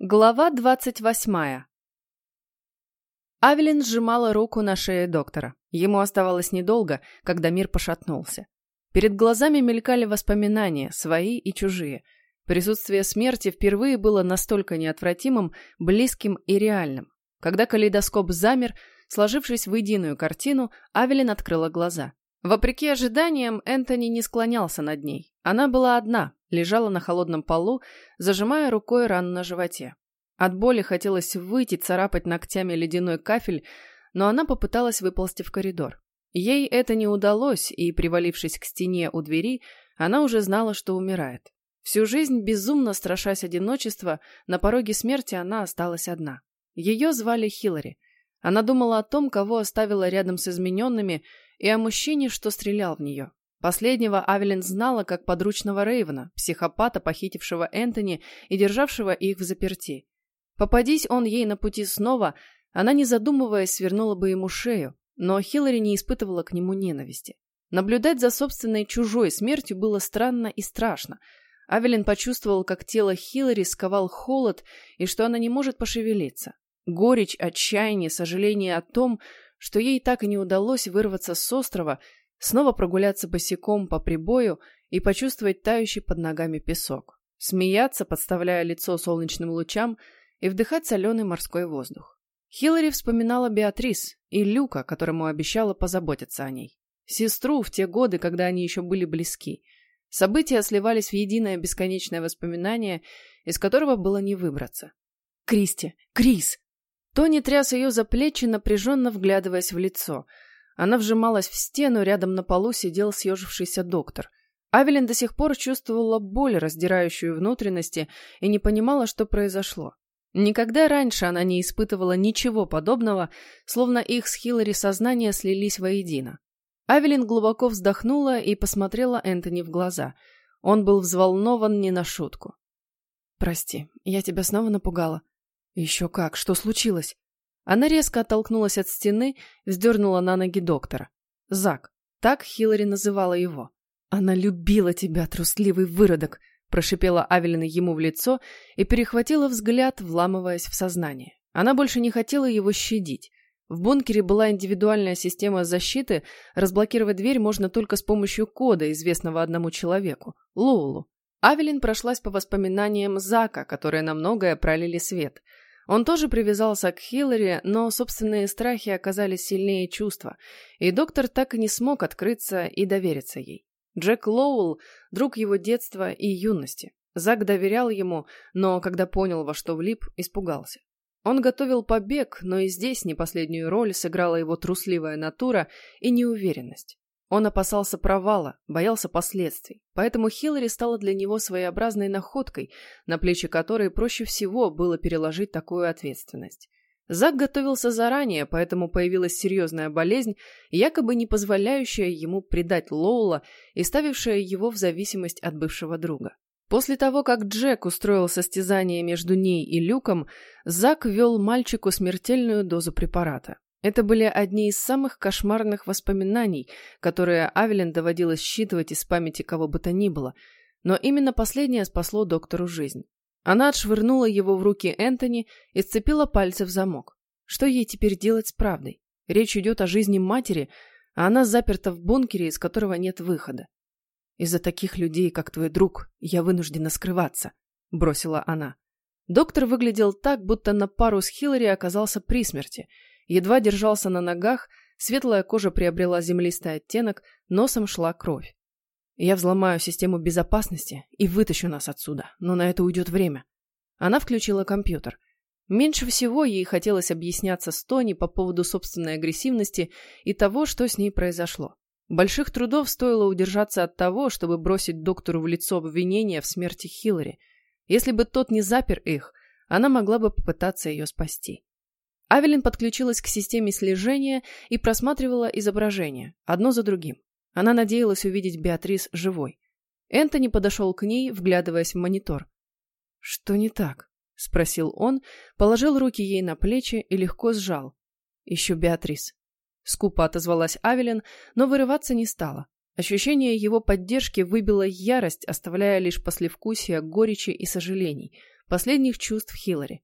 Глава двадцать восьмая. Авелин сжимала руку на шее доктора. Ему оставалось недолго, когда мир пошатнулся. Перед глазами мелькали воспоминания, свои и чужие. Присутствие смерти впервые было настолько неотвратимым, близким и реальным. Когда калейдоскоп замер, сложившись в единую картину, Авелин открыла глаза. Вопреки ожиданиям, Энтони не склонялся над ней. Она была одна, лежала на холодном полу, зажимая рукой рану на животе. От боли хотелось выйти, царапать ногтями ледяной кафель, но она попыталась выползти в коридор. Ей это не удалось, и, привалившись к стене у двери, она уже знала, что умирает. Всю жизнь, безумно страшась одиночества, на пороге смерти она осталась одна. Ее звали Хиллари. Она думала о том, кого оставила рядом с измененными, и о мужчине, что стрелял в нее. Последнего Авелин знала как подручного Рейвена, психопата, похитившего Энтони и державшего их в заперти. Попадись он ей на пути снова, она, не задумываясь, свернула бы ему шею, но Хиллари не испытывала к нему ненависти. Наблюдать за собственной чужой смертью было странно и страшно. Авелин почувствовал, как тело Хиллари сковал холод и что она не может пошевелиться. Горечь, отчаяние, сожаление о том, что ей так и не удалось вырваться с острова, снова прогуляться босиком по прибою и почувствовать тающий под ногами песок, смеяться, подставляя лицо солнечным лучам и вдыхать соленый морской воздух. Хиллари вспоминала Беатрис и Люка, которому обещала позаботиться о ней. Сестру в те годы, когда они еще были близки. События сливались в единое бесконечное воспоминание, из которого было не выбраться. «Кристи! Крис!» Тони тряс ее за плечи, напряженно вглядываясь в лицо – она вжималась в стену, рядом на полу сидел съежившийся доктор. Авелин до сих пор чувствовала боль, раздирающую внутренности, и не понимала, что произошло. Никогда раньше она не испытывала ничего подобного, словно их с Хиллари сознания слились воедино. Авелин глубоко вздохнула и посмотрела Энтони в глаза. Он был взволнован не на шутку. «Прости, я тебя снова напугала». «Еще как, что случилось?» Она резко оттолкнулась от стены, вздернула на ноги доктора. Зак. Так Хиллари называла его. «Она любила тебя, трусливый выродок!» прошипела Авелина ему в лицо и перехватила взгляд, вламываясь в сознание. Она больше не хотела его щадить. В бункере была индивидуальная система защиты, разблокировать дверь можно только с помощью кода, известного одному человеку – Лоулу. Авелин прошлась по воспоминаниям Зака, которые на многое пролили свет – он тоже привязался к Хиллари, но собственные страхи оказались сильнее чувства, и доктор так и не смог открыться и довериться ей. Джек Лоуэлл – друг его детства и юности. Зак доверял ему, но когда понял, во что влип, испугался. Он готовил побег, но и здесь не последнюю роль сыграла его трусливая натура и неуверенность. Он опасался провала, боялся последствий, поэтому Хиллари стала для него своеобразной находкой, на плечи которой проще всего было переложить такую ответственность. Зак готовился заранее, поэтому появилась серьезная болезнь, якобы не позволяющая ему предать Лоула и ставившая его в зависимость от бывшего друга. После того, как Джек устроил состязание между ней и Люком, Зак ввел мальчику смертельную дозу препарата. Это были одни из самых кошмарных воспоминаний, которые Авелин доводилось считывать из памяти кого бы то ни было, но именно последнее спасло доктору жизнь. Она отшвырнула его в руки Энтони и сцепила пальцы в замок. Что ей теперь делать с правдой? Речь идет о жизни матери, а она заперта в бункере, из которого нет выхода. «Из-за таких людей, как твой друг, я вынуждена скрываться», — бросила она. Доктор выглядел так, будто на пару с Хиллари оказался при смерти — Едва держался на ногах, светлая кожа приобрела землистый оттенок, носом шла кровь. Я взломаю систему безопасности и вытащу нас отсюда, но на это уйдет время. Она включила компьютер. Меньше всего ей хотелось объясняться с Тони по поводу собственной агрессивности и того, что с ней произошло. Больших трудов стоило удержаться от того, чтобы бросить доктору в лицо обвинения в смерти Хиллари. Если бы тот не запер их, она могла бы попытаться ее спасти. Авелин подключилась к системе слежения и просматривала изображения, одно за другим. Она надеялась увидеть Беатрис живой. Энтони подошел к ней, вглядываясь в монитор. «Что не так?» — спросил он, положил руки ей на плечи и легко сжал. «Еще Беатрис». Скупо отозвалась Авелин, но вырываться не стала. Ощущение его поддержки выбило ярость, оставляя лишь послевкусие горечи и сожалений. последних чувств Хиллари.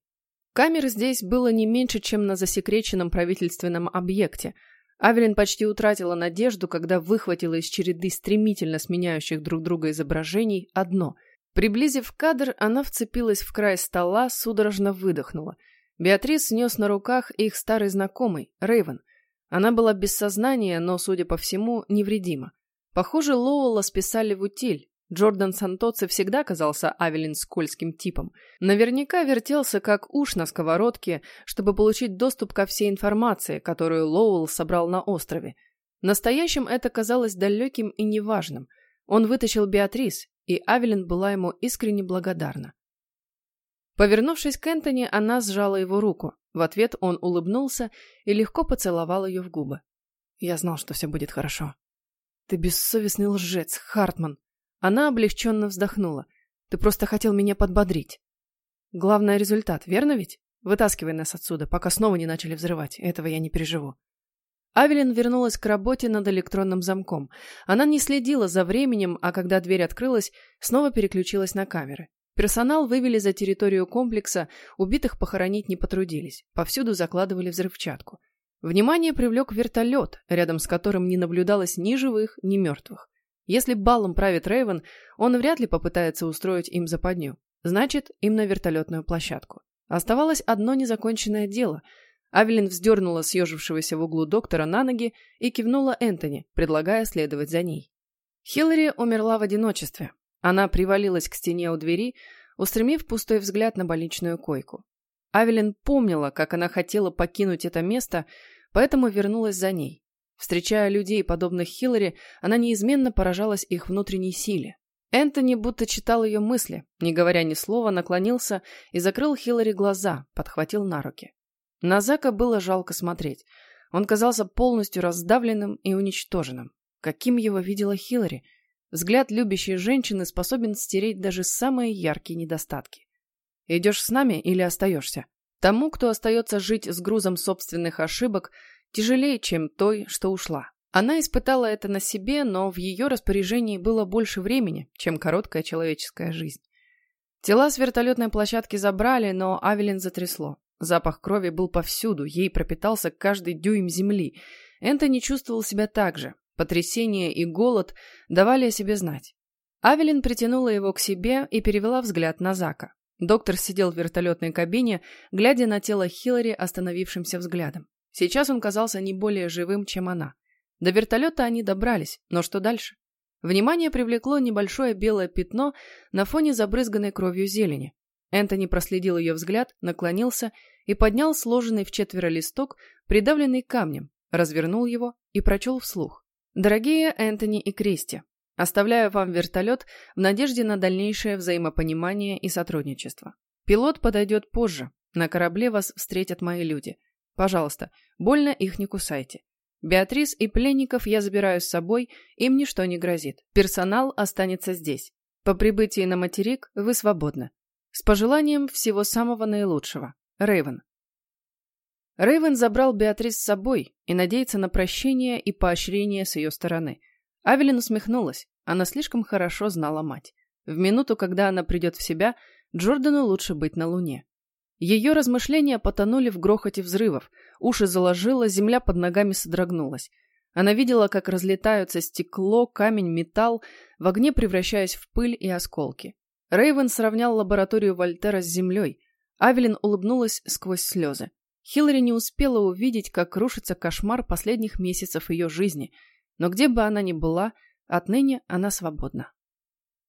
Камер здесь было не меньше, чем на засекреченном правительственном объекте. Авелин почти утратила надежду, когда выхватила из череды стремительно сменяющих друг друга изображений одно. Приблизив кадр, она вцепилась в край стола, судорожно выдохнула. Беатрис снес на руках их старый знакомый, Рейвен. Она была без сознания, но, судя по всему, невредима. Похоже, Лоуэлла списали в утиль. Джордан Сантоци всегда казался Авелин скользким типом. Наверняка вертелся как уж на сковородке, чтобы получить доступ ко всей информации, которую Лоуэлл собрал на острове. Настоящим это казалось далеким и неважным. Он вытащил Беатрис, и Авелин была ему искренне благодарна. Повернувшись к Энтони, она сжала его руку. В ответ он улыбнулся и легко поцеловал ее в губы. «Я знал, что все будет хорошо», «Ты бессовестный лжец, Хартман!» Она облегченно вздохнула. «Ты просто хотел меня подбодрить». «Главное — результат, верно ведь? Вытаскивай нас отсюда, пока снова не начали взрывать. Этого я не переживу». Авелин вернулась к работе над электронным замком. Она не следила за временем, а когда дверь открылась, снова переключилась на камеры. Персонал вывели за территорию комплекса, убитых похоронить не потрудились, повсюду закладывали взрывчатку. Внимание привлек вертолет, рядом с которым не наблюдалось ни живых, ни мертвых. Если балом правит Рейвен, он вряд ли попытается устроить им западню. Значит, им на вертолетную площадку. Оставалось одно незаконченное дело. Авелин вздернула съежившегося в углу доктора на ноги и кивнула Энтони, предлагая следовать за ней. Хиллари умерла в одиночестве. Она привалилась к стене у двери, устремив пустой взгляд на больничную койку. Авелин помнила, как она хотела покинуть это место, поэтому вернулась за ней. Встречая людей, подобных Хиллари, она неизменно поражалась их внутренней силе. Энтони будто читал ее мысли, не говоря ни слова, наклонился и закрыл Хиллари глаза, подхватил на руки. На Зака было жалко смотреть. Он казался полностью раздавленным и уничтоженным. Каким его видела Хиллари? Взгляд любящей женщины способен стереть даже самые яркие недостатки. «Идешь с нами или остаешься?» Тому, кто остается жить с грузом собственных ошибок, тяжелее, чем той, что ушла. Она испытала это на себе, но в ее распоряжении было больше времени, чем короткая человеческая жизнь. Тела с вертолетной площадки забрали, но Авелин затрясло. Запах крови был повсюду, ей пропитался каждый дюйм земли. Энтони чувствовал себя так же. Потрясение и голод давали о себе знать. Авелин притянула его к себе и перевела взгляд на Зака. Доктор сидел в вертолетной кабине, глядя на тело Хиллари остановившимся взглядом. Сейчас он казался не более живым, чем она. До вертолета они добрались, но что дальше? Внимание привлекло небольшое белое пятно на фоне забрызганной кровью зелени. Энтони проследил ее взгляд, наклонился и поднял сложенный в четверо листок, придавленный камнем, развернул его и прочел вслух. «Дорогие Энтони и Кристи, Оставляю вам вертолет в надежде на дальнейшее взаимопонимание и сотрудничество. Пилот подойдет позже. На корабле вас встретят мои люди. Пожалуйста, больно их не кусайте. Беатрис и пленников я забираю с собой, им ничто не грозит. Персонал останется здесь. По прибытии на материк вы свободны. С пожеланием всего самого наилучшего. Рейвен. Рейвен забрал Беатрис с собой и надеется на прощение и поощрение с ее стороны – Авелин усмехнулась. Она слишком хорошо знала мать. В минуту, когда она придет в себя, Джордану лучше быть на Луне. Ее размышления потонули в грохоте взрывов. Уши заложило, земля под ногами содрогнулась. Она видела, как разлетаются стекло, камень, металл, в огне превращаясь в пыль и осколки. Рейвен сравнял лабораторию Вольтера с землей. Авелин улыбнулась сквозь слезы. Хиллари не успела увидеть, как рушится кошмар последних месяцев ее жизни – но где бы она ни была, отныне она свободна.